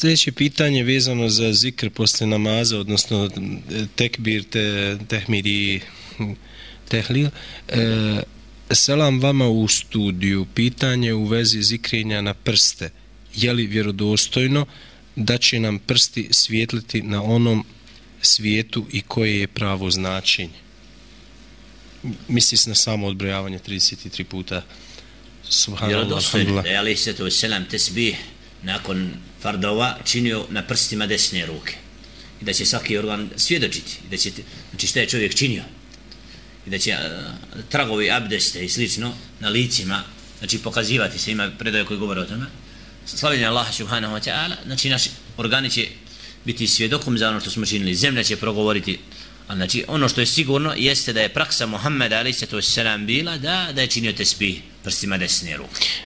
Sljedeće pitanje vezano za zikr posle namaza, odnosno tekbir, te, tehmir i tehlil. E, selam vama u studiju. Pitanje u vezi zikrenja na prste. Je li vjerodostojno da će nam prsti svijetliti na onom svijetu i koje je pravo značenje? Misli se na samo odbrojavanje 33 puta. Subhanallah. Vjerodostojno ali se to selam tesbih nakon fardova činio na prstima desne ruke. I da će svaki organ svjedočiti. I da će znači šta je čovjek činio? I da će uh, tragovi abdeste i slično na licima znači pokazivati se. Ima predaje koji govore o tome. Slavljenje Allaha subhanahu wa ta'ala znači naši organi će biti svjedokom za ono što smo činili. Zemlja će progovoriti. A znači ono što je sigurno jeste da je praksa Muhammeda alaihi sallatu bila da, da je činio tesbih prstima desne ruke.